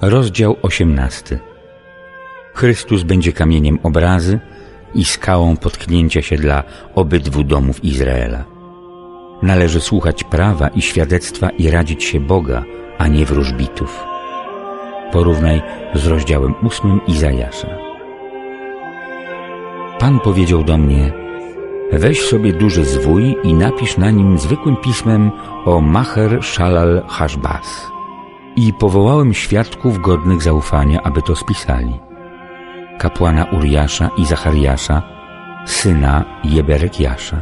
Rozdział 18 Chrystus będzie kamieniem obrazy i skałą potknięcia się dla obydwu domów Izraela. Należy słuchać prawa i świadectwa i radzić się Boga, a nie wróżbitów. Porównaj z rozdziałem ósmym Izajasza. Pan powiedział do mnie, weź sobie duży zwój i napisz na nim zwykłym pismem o Macher Shalal Hashbaz. I powołałem świadków godnych zaufania, aby to spisali. Kapłana Uriasza i Zachariasza, syna Jeberekiasza.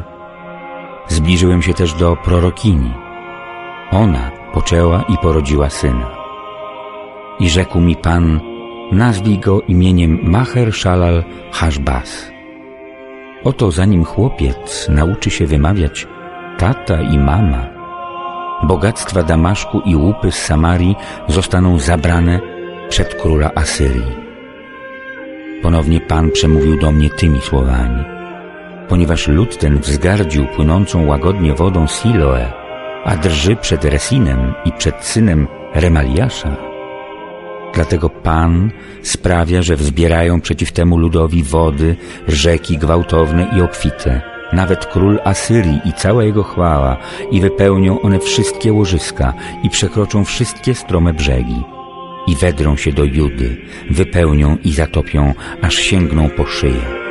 Zbliżyłem się też do prorokini. Ona poczęła i porodziła syna. I rzekł mi Pan, nazwij go imieniem Macher Shalal Hashbaz. Oto zanim chłopiec nauczy się wymawiać tata i mama, bogactwa Damaszku i łupy z Samarii zostaną zabrane przed króla Asyrii. Ponownie Pan przemówił do mnie tymi słowami. Ponieważ lud ten wzgardził płynącą łagodnie wodą Siloe, a drży przed Resinem i przed synem Remaliasza, Dlatego Pan sprawia, że wzbierają przeciw temu ludowi wody, rzeki gwałtowne i obfite, nawet król Asyrii i cała jego chwała, i wypełnią one wszystkie łożyska i przekroczą wszystkie strome brzegi. I wedrą się do Judy, wypełnią i zatopią, aż sięgną po szyję.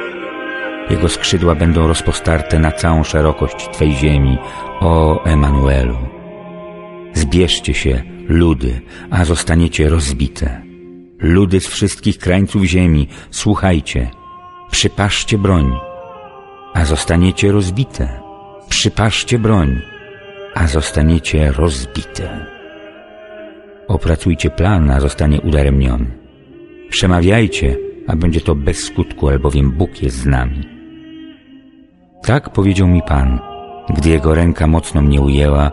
Jego skrzydła będą rozpostarte na całą szerokość Twej ziemi, o Emanuelu. Zbierzcie się, ludy, a zostaniecie rozbite. Ludy z wszystkich krańców ziemi, słuchajcie, przypaszcie broń, a zostaniecie rozbite. Przypaszcie broń, a zostaniecie rozbite. Opracujcie plan, a zostanie udaremniony. Przemawiajcie, a będzie to bez skutku, albowiem Bóg jest z nami. Tak powiedział mi Pan, gdy Jego ręka mocno mnie ujęła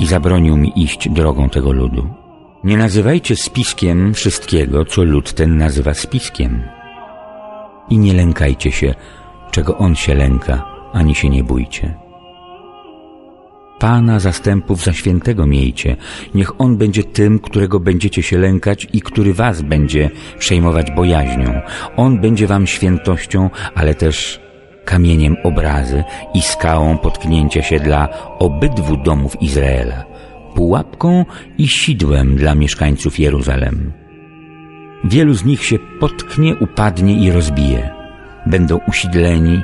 i zabronił mi iść drogą tego ludu. Nie nazywajcie spiskiem wszystkiego, co lud ten nazywa spiskiem. I nie lękajcie się, czego on się lęka, ani się nie bójcie. Pana zastępów za świętego miejcie, niech On będzie tym, którego będziecie się lękać i który was będzie przejmować bojaźnią. On będzie wam świętością, ale też kamieniem obrazy i skałą potknięcia się dla obydwu domów Izraela, pułapką i sidłem dla mieszkańców Jeruzalem. Wielu z nich się potknie, upadnie i rozbije. Będą usidleni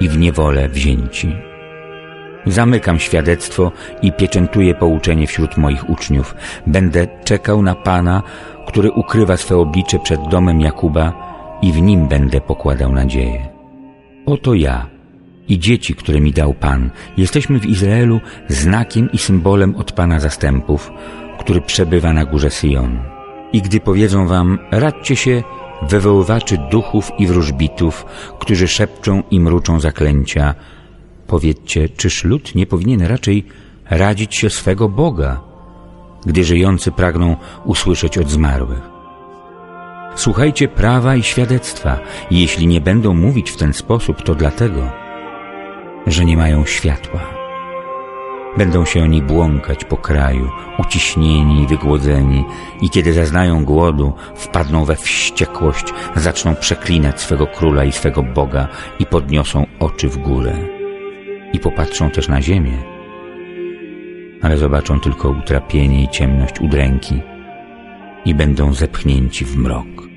i w niewolę wzięci. Zamykam świadectwo i pieczętuję pouczenie wśród moich uczniów. Będę czekał na Pana, który ukrywa swe oblicze przed domem Jakuba i w nim będę pokładał nadzieję. Oto ja i dzieci, które mi dał Pan. Jesteśmy w Izraelu znakiem i symbolem od Pana zastępów, który przebywa na górze Syjon. I gdy powiedzą wam, radźcie się wywoływaczy duchów i wróżbitów, którzy szepczą i mruczą zaklęcia, powiedzcie, czyż lud nie powinien raczej radzić się swego Boga, gdy żyjący pragną usłyszeć od zmarłych? Słuchajcie prawa i świadectwa. Jeśli nie będą mówić w ten sposób, to dlatego, że nie mają światła. Będą się oni błąkać po kraju, uciśnieni i wygłodzeni i kiedy zaznają głodu, wpadną we wściekłość, zaczną przeklinać swego króla i swego Boga i podniosą oczy w górę. I popatrzą też na ziemię, ale zobaczą tylko utrapienie i ciemność udręki i będą zepchnięci w mrok.